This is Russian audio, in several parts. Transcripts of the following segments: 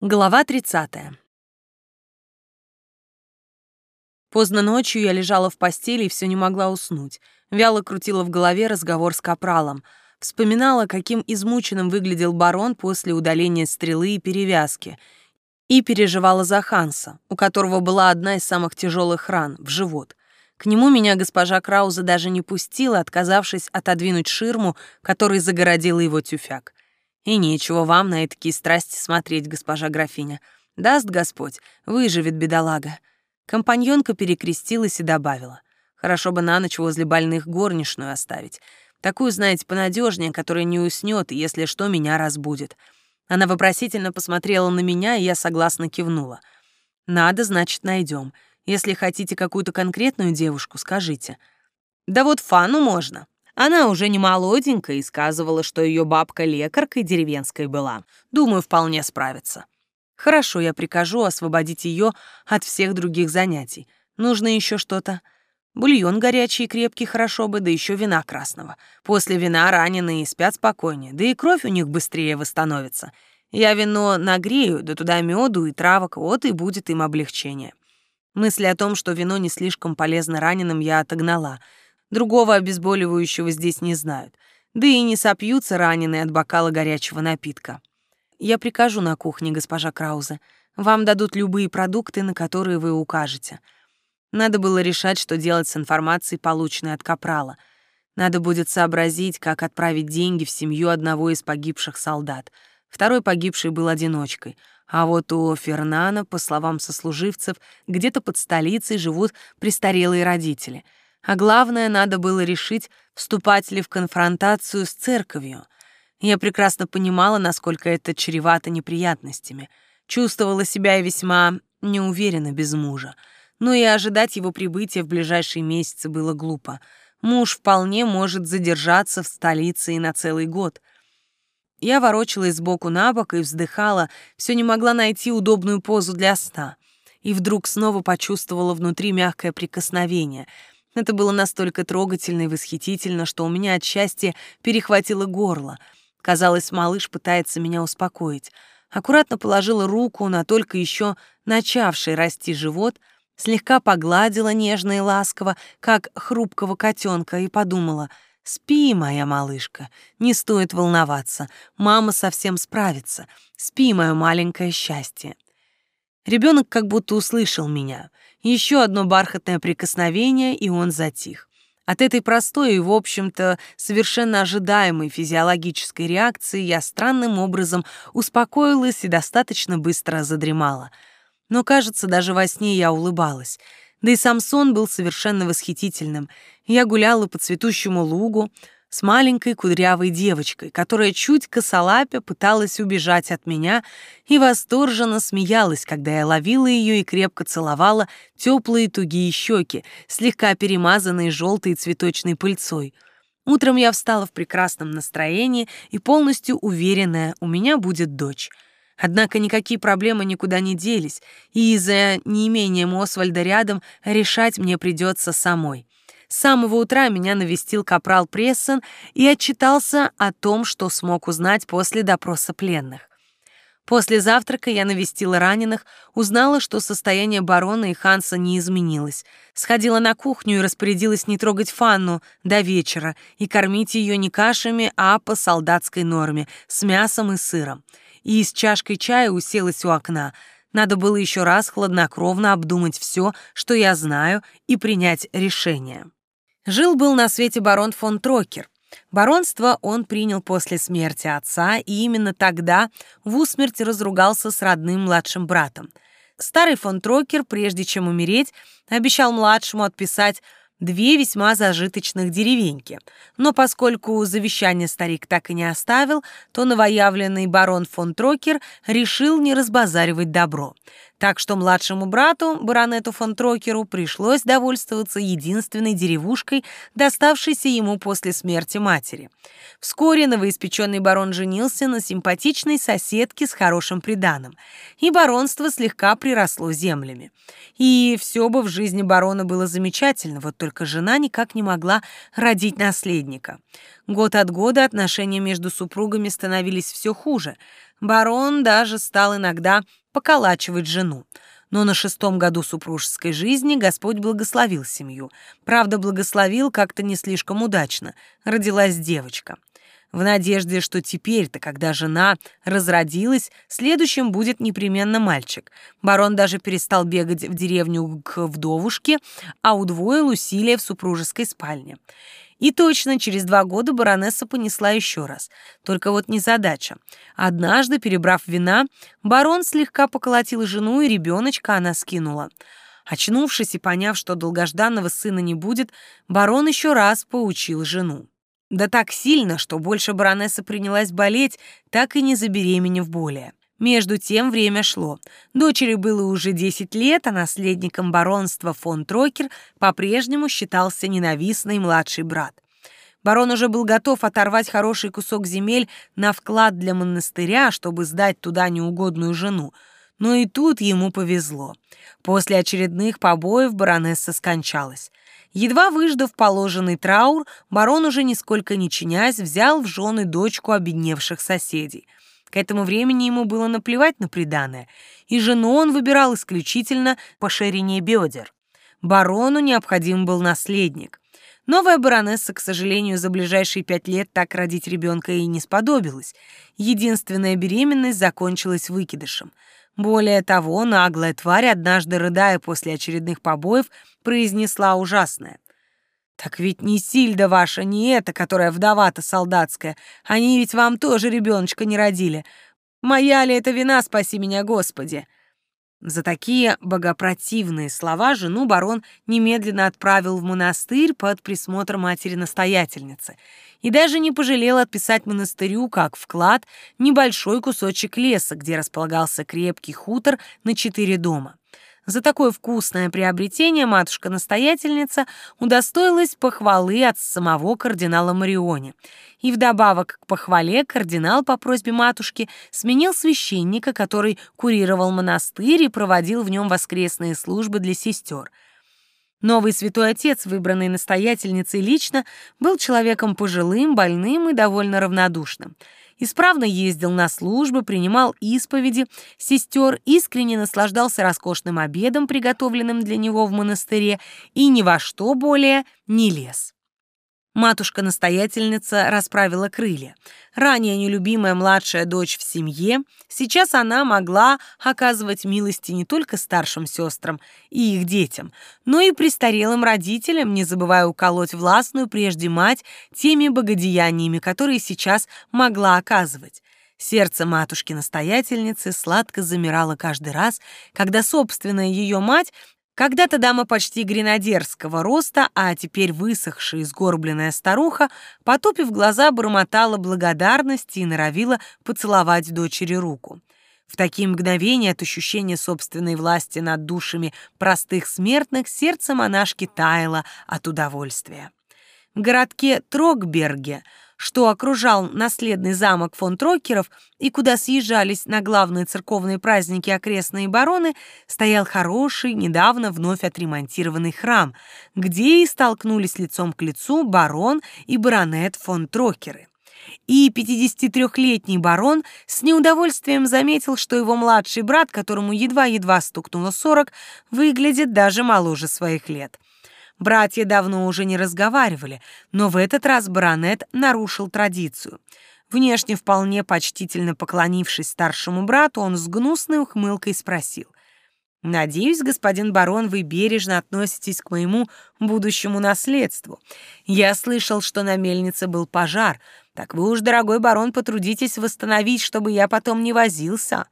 Глава 30. Поздно ночью я лежала в постели и все не могла уснуть. Вяло крутила в голове разговор с капралом. Вспоминала, каким измученным выглядел барон после удаления стрелы и перевязки. И переживала за Ханса, у которого была одна из самых тяжелых ран в живот. К нему меня госпожа Крауза даже не пустила, отказавшись отодвинуть ширму, которой загородила его тюфяк. И нечего вам на такие страсти смотреть, госпожа графиня. Даст Господь, выживет бедолага. Компаньонка перекрестилась и добавила. Хорошо бы на ночь возле больных горничную оставить. Такую, знаете, понадежнее, которая не уснет, если что, меня разбудит. Она вопросительно посмотрела на меня, и я согласно кивнула. Надо, значит, найдем. Если хотите какую-то конкретную девушку, скажите. Да вот Фану можно. Она уже не молоденькая и сказывала, что ее бабка лекаркой деревенской была. Думаю, вполне справится. Хорошо, я прикажу освободить ее от всех других занятий. Нужно еще что-то. Бульон горячий и крепкий хорошо бы, да еще вина красного. После вина раненые спят спокойнее, да и кровь у них быстрее восстановится. Я вино нагрею, да туда меду и травок, вот и будет им облегчение. Мысли о том, что вино не слишком полезно раненым, я отогнала — Другого обезболивающего здесь не знают. Да и не сопьются раненые от бокала горячего напитка. Я прикажу на кухне, госпожа Краузе. Вам дадут любые продукты, на которые вы укажете. Надо было решать, что делать с информацией, полученной от Капрала. Надо будет сообразить, как отправить деньги в семью одного из погибших солдат. Второй погибший был одиночкой. А вот у Фернана, по словам сослуживцев, где-то под столицей живут престарелые родители — а главное, надо было решить, вступать ли в конфронтацию с церковью. Я прекрасно понимала, насколько это чревато неприятностями. Чувствовала себя весьма неуверенно без мужа. Но и ожидать его прибытия в ближайшие месяцы было глупо. Муж вполне может задержаться в столице и на целый год. Я ворочалась сбоку на бок и вздыхала, все не могла найти удобную позу для сна. И вдруг снова почувствовала внутри мягкое прикосновение — это было настолько трогательно и восхитительно, что у меня от счастья перехватило горло. Казалось, малыш пытается меня успокоить. Аккуратно положила руку на только еще начавший расти живот, слегка погладила нежно и ласково, как хрупкого котенка, и подумала — «Спи, моя малышка, не стоит волноваться, мама совсем справится. Спи, мое маленькое счастье». Ребенок как будто услышал меня. Еще одно бархатное прикосновение, и он затих. От этой простой и, в общем-то, совершенно ожидаемой физиологической реакции я странным образом успокоилась и достаточно быстро задремала. Но, кажется, даже во сне я улыбалась. Да и сам сон был совершенно восхитительным. Я гуляла по цветущему лугу, с маленькой кудрявой девочкой, которая чуть косолапя пыталась убежать от меня и восторженно смеялась, когда я ловила ее и крепко целовала теплые тугие щеки, слегка перемазанные желтой цветочной пыльцой. Утром я встала в прекрасном настроении и полностью уверенная, у меня будет дочь. Однако никакие проблемы никуда не делись, и из-за неимения Освальда рядом решать мне придется самой. Самого утра меня навестил капрал Прессен и отчитался о том, что смог узнать после допроса пленных. После завтрака я навестила раненых, узнала, что состояние барона и Ханса не изменилось. Сходила на кухню и распорядилась не трогать Фанну до вечера и кормить ее не кашами, а по солдатской норме, с мясом и сыром. И с чашкой чая уселась у окна. Надо было еще раз хладнокровно обдумать все, что я знаю, и принять решение. Жил-был на свете барон фон Трокер. Баронство он принял после смерти отца, и именно тогда в усмерть разругался с родным младшим братом. Старый фон Трокер, прежде чем умереть, обещал младшему отписать две весьма зажиточных деревеньки. Но поскольку завещание старик так и не оставил, то новоявленный барон фон Трокер решил не разбазаривать добро. Так что младшему брату, баронету фон Трокеру, пришлось довольствоваться единственной деревушкой, доставшейся ему после смерти матери. Вскоре новоиспеченный барон женился на симпатичной соседке с хорошим приданым, и баронство слегка приросло землями. И все бы в жизни барона было замечательно, вот только жена никак не могла родить наследника. Год от года отношения между супругами становились все хуже. Барон даже стал иногда поколачивать жену. Но на шестом году супружеской жизни Господь благословил семью. Правда, благословил как-то не слишком удачно. Родилась девочка. В надежде, что теперь-то, когда жена разродилась, следующим будет непременно мальчик. Барон даже перестал бегать в деревню к вдовушке, а удвоил усилия в супружеской спальне. И точно через два года баронесса понесла еще раз. Только вот незадача. Однажды, перебрав вина, барон слегка поколотил жену, и ребеночка она скинула. Очнувшись и поняв, что долгожданного сына не будет, барон еще раз поучил жену. Да так сильно, что больше баронесса принялась болеть, так и не забеременев более. Между тем время шло. Дочери было уже 10 лет, а наследником баронства фон Трокер по-прежнему считался ненавистный младший брат. Барон уже был готов оторвать хороший кусок земель на вклад для монастыря, чтобы сдать туда неугодную жену. Но и тут ему повезло. После очередных побоев баронесса скончалась. Едва выждав положенный траур, барон уже нисколько не чинясь взял в жены дочку обедневших соседей — к этому времени ему было наплевать на приданое, и жену он выбирал исключительно по ширине бедер. Барону необходим был наследник. Новая баронесса, к сожалению, за ближайшие пять лет так родить ребенка и не сподобилась. Единственная беременность закончилась выкидышем. Более того, наглая тварь, однажды рыдая после очередных побоев, произнесла ужасное. Так ведь не Сильда ваша, не эта, которая вдова-то солдатская. Они ведь вам тоже ребеночка не родили. Моя ли это вина, спаси меня, Господи?» За такие богопротивные слова жену барон немедленно отправил в монастырь под присмотр матери-настоятельницы и даже не пожалел отписать монастырю как вклад небольшой кусочек леса, где располагался крепкий хутор на четыре дома. За такое вкусное приобретение матушка-настоятельница удостоилась похвалы от самого кардинала Мариони. И вдобавок к похвале кардинал по просьбе матушки сменил священника, который курировал монастырь и проводил в нем воскресные службы для сестер. Новый святой отец, выбранный настоятельницей лично, был человеком пожилым, больным и довольно равнодушным — исправно ездил на службы, принимал исповеди, сестер, искренне наслаждался роскошным обедом, приготовленным для него в монастыре, и ни во что более не лез. Матушка-настоятельница расправила крылья. Ранее нелюбимая младшая дочь в семье, сейчас она могла оказывать милости не только старшим сестрам и их детям, но и престарелым родителям, не забывая уколоть властную прежде мать теми богодеяниями, которые сейчас могла оказывать. Сердце матушки-настоятельницы сладко замирало каждый раз, когда собственная ее мать когда-то дама почти гренадерского роста, а теперь высохшая и сгорбленная старуха, потупив глаза, бормотала благодарности и норовила поцеловать дочери руку. В такие мгновения от ощущения собственной власти над душами простых смертных сердце монашки таяло от удовольствия. В городке Трогберге – что окружал наследный замок фон Трокеров и куда съезжались на главные церковные праздники окрестные бароны, стоял хороший, недавно вновь отремонтированный храм, где и столкнулись лицом к лицу барон и баронет фон Трокеры. И 53-летний барон с неудовольствием заметил, что его младший брат, которому едва-едва стукнуло 40, выглядит даже моложе своих лет. Братья давно уже не разговаривали, но в этот раз баронет нарушил традицию. Внешне вполне почтительно поклонившись старшему брату, он с гнусной ухмылкой спросил. «Надеюсь, господин барон, вы бережно относитесь к моему будущему наследству. Я слышал, что на мельнице был пожар. Так вы уж, дорогой барон, потрудитесь восстановить, чтобы я потом не возился».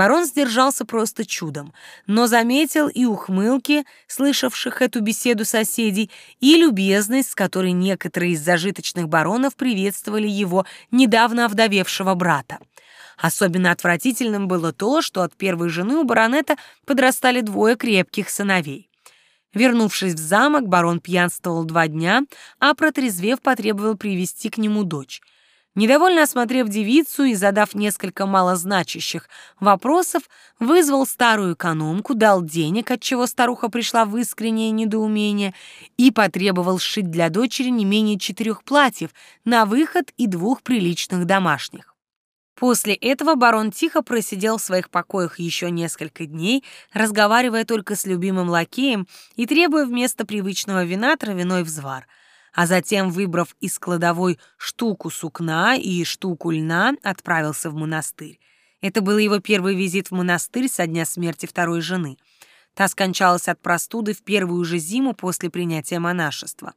Барон сдержался просто чудом, но заметил и ухмылки, слышавших эту беседу соседей, и любезность, с которой некоторые из зажиточных баронов приветствовали его недавно овдовевшего брата. Особенно отвратительным было то, что от первой жены у баронета подрастали двое крепких сыновей. Вернувшись в замок, барон пьянствовал два дня, а протрезвев потребовал привести к нему дочь. Недовольно осмотрев девицу и задав несколько малозначащих вопросов, вызвал старую экономку, дал денег, от чего старуха пришла в искреннее недоумение, и потребовал сшить для дочери не менее четырех платьев на выход и двух приличных домашних. После этого барон тихо просидел в своих покоях еще несколько дней, разговаривая только с любимым лакеем и требуя вместо привычного вина травяной взвар. А затем, выбрав из кладовой штуку сукна и штуку льна, отправился в монастырь. Это был его первый визит в монастырь со дня смерти второй жены. Та скончалась от простуды в первую же зиму после принятия монашества.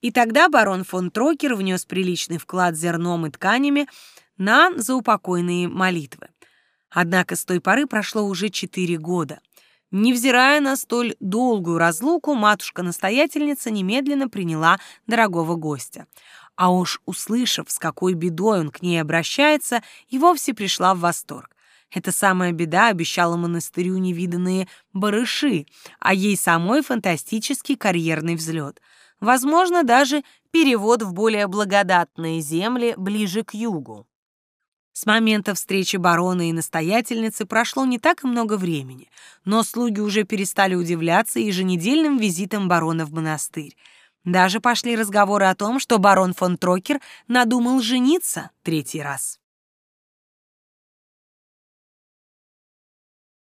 И тогда барон фон Трокер внес приличный вклад зерном и тканями, на заупокойные молитвы. Однако с той поры прошло уже четыре года. Невзирая на столь долгую разлуку, матушка-настоятельница немедленно приняла дорогого гостя. А уж услышав, с какой бедой он к ней обращается, и вовсе пришла в восторг. Эта самая беда обещала монастырю невиданные барыши, а ей самой фантастический карьерный взлет. Возможно, даже перевод в более благодатные земли ближе к югу. С момента встречи барона и настоятельницы прошло не так и много времени, но слуги уже перестали удивляться еженедельным визитам барона в монастырь. Даже пошли разговоры о том, что барон фон Трокер надумал жениться третий раз.